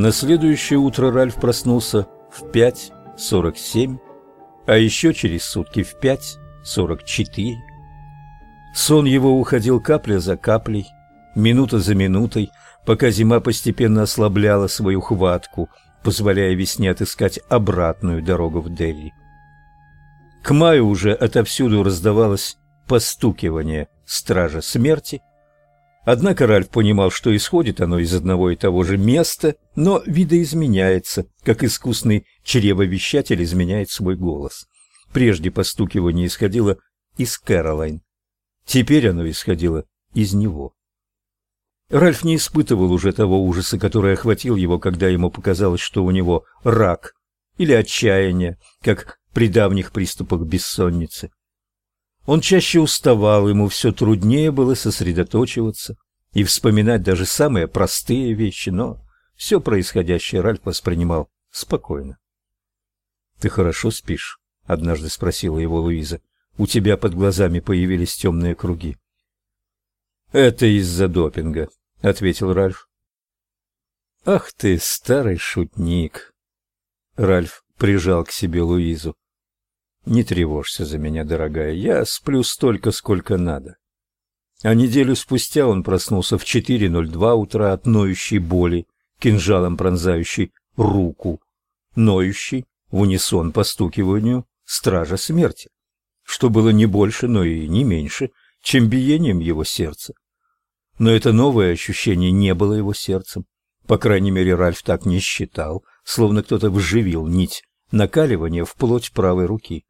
На следующее утро Ральф проснулся в 5.47, а еще через сутки в 5.44. Сон его уходил капля за каплей, минута за минутой, пока зима постепенно ослабляла свою хватку, позволяя весне отыскать обратную дорогу в Дели. К маю уже отовсюду раздавалось постукивание стража смерти. Однако Ральф понимал, что исходит оно из одного и того же места, но видоизменяется, как искусный чревовещатель изменяет свой голос. Прежде постукивание исходило из Кэролайн. Теперь оно исходило из него. Ральф не испытывал уже того ужаса, который охватил его, когда ему показалось, что у него рак или отчаяние, как при давних приступах бессонницы. Он чаще уставал, ему все труднее было сосредоточиваться и вспоминать даже самые простые вещи, но все происходящее Ральф воспринимал спокойно. «Ты хорошо спишь?» — однажды спросила его Луиза. «У тебя под глазами появились темные круги». «Это из-за допинга», — ответил Ральф. «Ах ты, старый шутник!» Ральф прижал к себе Луизу. Не тревожься за меня, дорогая, я сплю столько, сколько надо. А неделю спустя он проснулся в 4:02 утра от ноющей боли, кинжалом пронзающей руку, ноющей в унисон постукиванию стража смерти, что было не больше, но и не меньше, чем биением его сердца. Но это новое ощущение не было его сердцем. По крайней мере, Ральф так не считал, словно кто-то вживил нить накаливания плоть правой руки.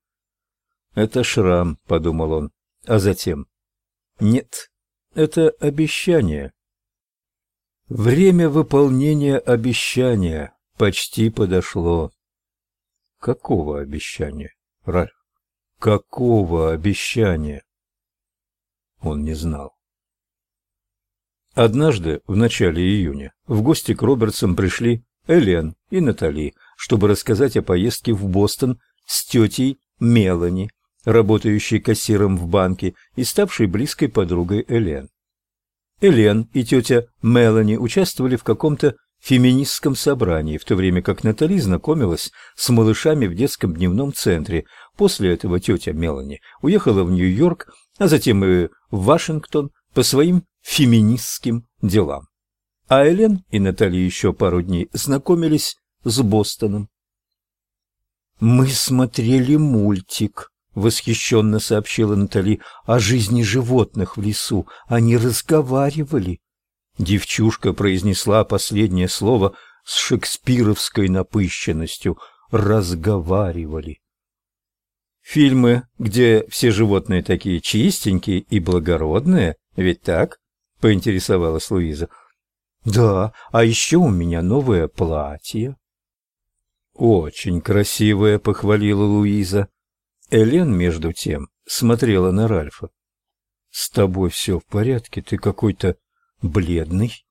Это шрам, подумал он, а затем нет, это обещание. Время выполнения обещания почти подошло. Какого обещания, Ральф? Какого обещания? Он не знал. Однажды, в начале июня, в гости к Робертсам пришли Элен и Натали, чтобы рассказать о поездке в Бостон с тетей Мелани работающей кассиром в банке и ставшей близкой подругой Элен. Элен и тетя Мелани участвовали в каком-то феминистском собрании, в то время как Натали знакомилась с малышами в детском дневном центре. После этого тетя Мелани уехала в Нью-Йорк, а затем и в Вашингтон по своим феминистским делам. А Элен и Натали еще пару дней знакомились с Бостоном. «Мы смотрели мультик», восхищенно сообщила Натали о жизни животных в лесу. Они разговаривали. Девчушка произнесла последнее слово с шекспировской напыщенностью. Разговаривали. Фильмы, где все животные такие чистенькие и благородные, ведь так? поинтересовалась Луиза. Да, а еще у меня новое платье. Очень красивое, похвалила Луиза. Элен, между тем, смотрела на Ральфа. «С тобой все в порядке? Ты какой-то бледный?»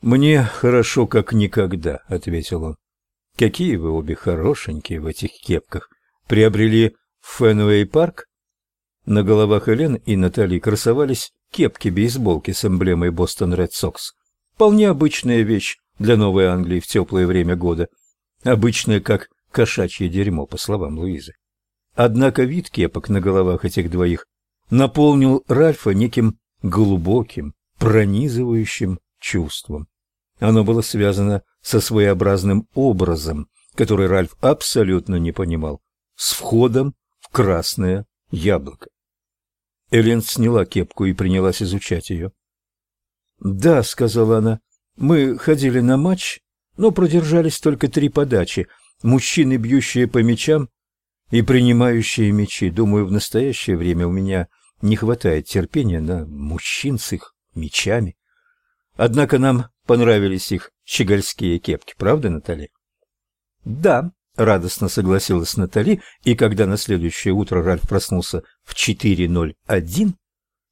«Мне хорошо, как никогда», — ответил он. «Какие вы обе хорошенькие в этих кепках. Приобрели в Фенуэй-парк?» На головах Элен и Натали красовались кепки-бейсболки с эмблемой Бостон Ред Сокс. Вполне обычная вещь для Новой Англии в теплое время года. Обычная, как кошачье дерьмо, по словам Луизы. Однако вид кепок на головах этих двоих наполнил Ральфа неким глубоким, пронизывающим чувством. Оно было связано со своеобразным образом, который Ральф абсолютно не понимал, с входом в красное яблоко. Элен сняла кепку и принялась изучать ее. «Да», — сказала она, — «мы ходили на матч, но продержались только три подачи. Мужчины, бьющие по мячам, и принимающие мечи. Думаю, в настоящее время у меня не хватает терпения на мужчин с их мечами. Однако нам понравились их щегольские кепки, правда, Натали? Да, радостно согласилась Натали, и когда на следующее утро Ральф проснулся в 4:01,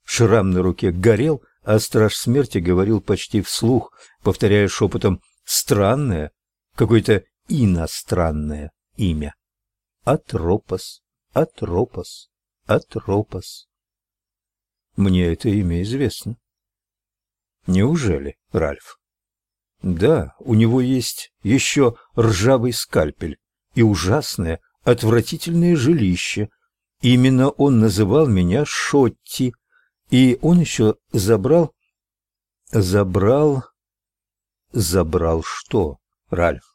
шрам на руке горел, а страж смерти говорил почти вслух, повторяя шепотом странное, какое-то иностранное имя. Атропос, Атропос, Атропос. Мне это имя известно. Неужели, Ральф? Да, у него есть еще ржавый скальпель и ужасное, отвратительное жилище. Именно он называл меня Шотти, и он еще забрал... Забрал... Забрал что, Ральф?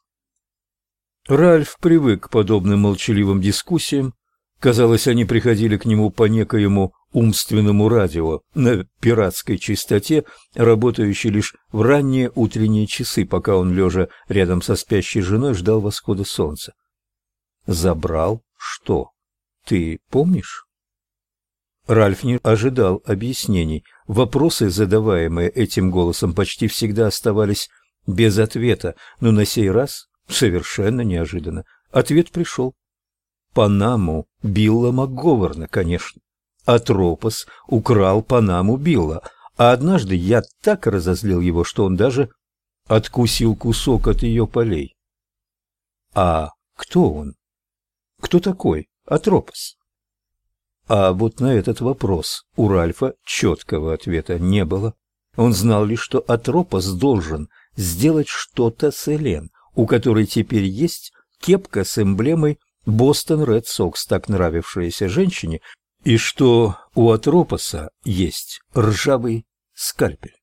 Ральф привык к подобным молчаливым дискуссиям. Казалось, они приходили к нему по некоему умственному радио на пиратской частоте, работающей лишь в ранние утренние часы, пока он, лежа рядом со спящей женой, ждал восхода солнца. «Забрал что? Ты помнишь?» Ральф не ожидал объяснений. Вопросы, задаваемые этим голосом, почти всегда оставались без ответа, но на сей раз, совершенно неожиданно, ответ пришел. Панаму Билла МакГоверна, конечно. Атропос украл Панаму Билла, а однажды я так разозлил его, что он даже откусил кусок от ее полей. А кто он? Кто такой Атропос? А вот на этот вопрос у Ральфа четкого ответа не было. Он знал лишь, что Атропос должен сделать что-то с Элен, у которой теперь есть кепка с эмблемой Бостон Ред Сокс, так нравившаяся женщине, и что у Атропоса есть ржавый скальпель.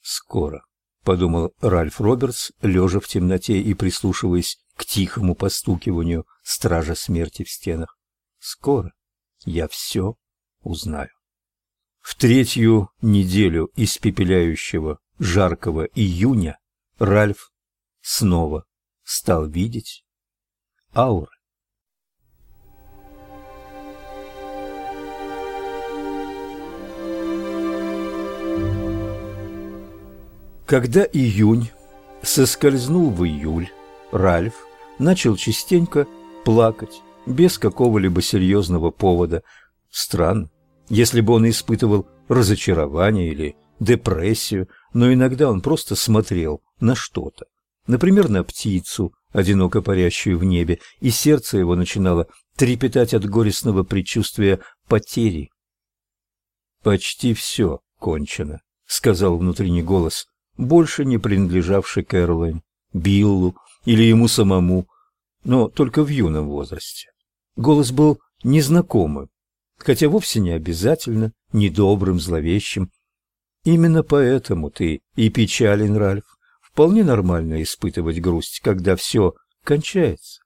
Скоро, подумал Ральф Робертс, лежа в темноте и прислушиваясь к тихому постукиванию стража смерти в стенах. Скоро я все узнаю. В третью неделю испепеляющего жаркого июня Ральф снова стал видеть ауры. Когда июнь соскользнул в июль, Ральф начал частенько плакать, без какого-либо серьезного повода. Странно, если бы он испытывал разочарование или депрессию, но иногда он просто смотрел на что-то. Например, на птицу, одиноко парящую в небе, и сердце его начинало трепетать от горестного предчувствия потери. «Почти все кончено», — сказал внутренний голос больше не принадлежавший Кэролайн, Биллу или ему самому, но только в юном возрасте. Голос был незнакомым, хотя вовсе не обязательно недобрым, зловещим. Именно поэтому ты и печален, Ральф. Вполне нормально испытывать грусть, когда все кончается.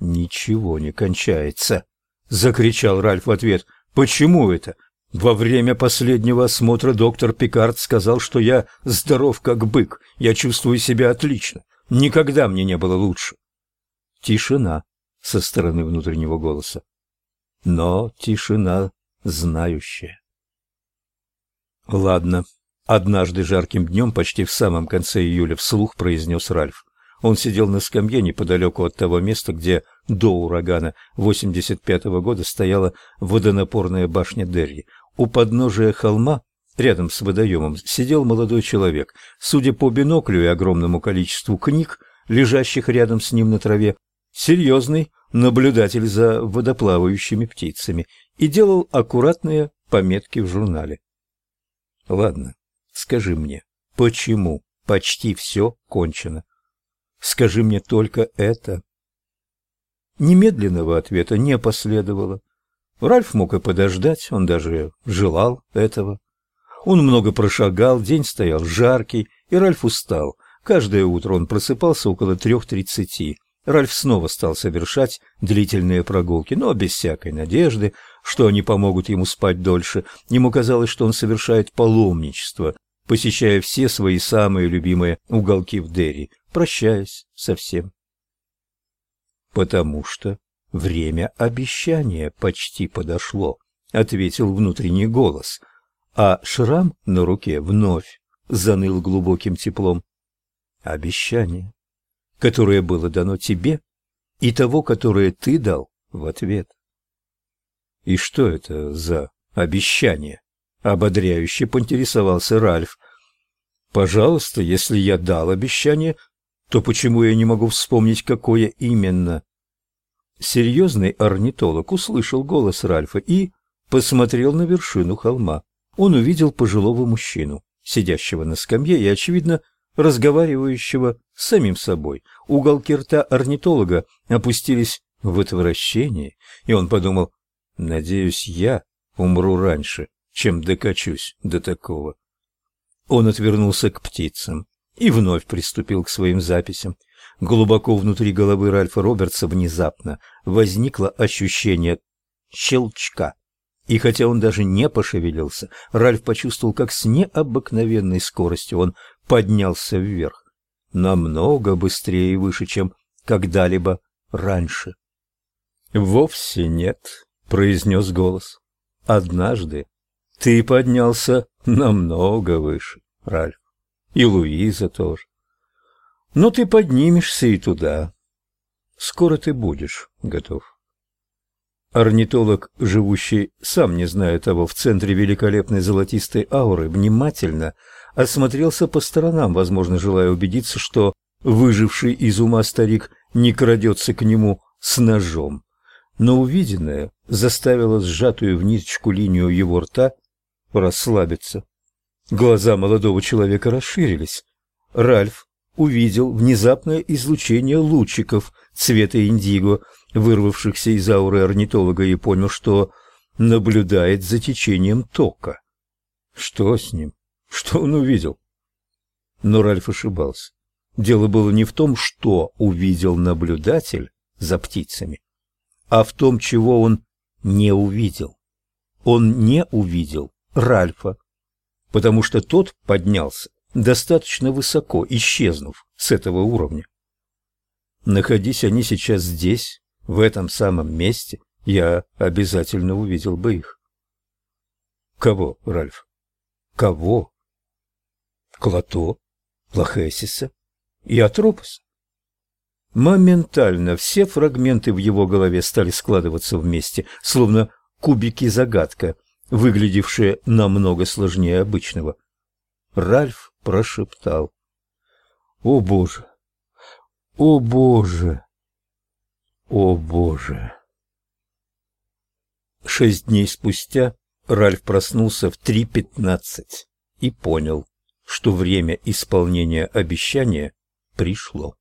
Ничего не кончается, закричал Ральф в ответ. Почему это? Во время последнего осмотра доктор Пикард сказал, что я здоров как бык, я чувствую себя отлично. Никогда мне не было лучше. Тишина со стороны внутреннего голоса. Но тишина знающая. Ладно. Однажды жарким днем, почти в самом конце июля, вслух произнес Ральф. Он сидел на скамье неподалеку от того места, где до урагана 85-го года стояла водонапорная башня Дерри. У подножия холма, рядом с водоемом, сидел молодой человек. Судя по биноклю и огромному количеству книг, лежащих рядом с ним на траве, серьезный наблюдатель за водоплавающими птицами и делал аккуратные пометки в журнале. Ладно, скажи мне, почему почти все кончено? Скажи мне только это. Немедленного ответа не последовало. Ральф мог и подождать, он даже желал этого. Он много прошагал, день стоял жаркий, и Ральф устал. Каждое утро он просыпался около трех тридцати. Ральф снова стал совершать длительные прогулки, но без всякой надежды, что они помогут ему спать дольше. Ему казалось, что он совершает паломничество, посещая все свои самые любимые уголки в Дерри, прощаясь со всем. Потому что Время обещания почти подошло, ответил внутренний голос, а шрам на руке вновь заныл глубоким теплом. Обещание, которое было дано тебе, и того, которое ты дал в ответ. И что это за обещание? Ободряюще поинтересовался Ральф. Пожалуйста, если я дал обещание, то почему я не могу вспомнить, какое именно? Серьезный орнитолог услышал голос Ральфа и посмотрел на вершину холма. Он увидел пожилого мужчину, сидящего на скамье и, очевидно, разговаривающего с самим собой. Уголки рта орнитолога опустились в отвращение, и он подумал, «Надеюсь, я умру раньше, чем докачусь до такого». Он отвернулся к птицам и вновь приступил к своим записям. Глубоко внутри головы Ральфа Робертса внезапно возникло ощущение щелчка. И хотя он даже не пошевелился, Ральф почувствовал, как с необыкновенной скоростью он поднялся вверх. Намного быстрее и выше, чем когда-либо раньше. «Вовсе нет», — произнес голос. «Однажды ты поднялся намного выше, Ральф. И Луиза тоже. Но ты поднимешься и туда. Скоро ты будешь готов». Орнитолог, живущий, сам не зная того, в центре великолепной золотистой ауры, внимательно осмотрелся по сторонам, возможно, желая убедиться, что выживший из ума старик не крадется к нему с ножом. Но увиденное заставило сжатую в ниточку линию его рта расслабиться. Глаза молодого человека расширились. Ральф увидел внезапное излучение лучиков цвета индиго, вырвавшихся из ауры орнитолога, и понял, что наблюдает за течением тока. Что с ним? Что он увидел? Но Ральф ошибался. Дело было не в том, что увидел наблюдатель за птицами, а в том, чего он не увидел. Он не увидел Ральфа, потому что тот поднялся достаточно высоко, исчезнув с этого уровня. Находись они сейчас здесь, в этом самом месте, я обязательно увидел бы их. Кого, Ральф? Кого? Клото, Лохесиса и Атропоса. Моментально все фрагменты в его голове стали складываться вместе, словно кубики-загадка, выглядевшие намного сложнее обычного. Ральф прошептал. «О, Боже! О, Боже! О, Боже!» Шесть дней спустя Ральф проснулся в три пятнадцать и понял, что время исполнения обещания пришло.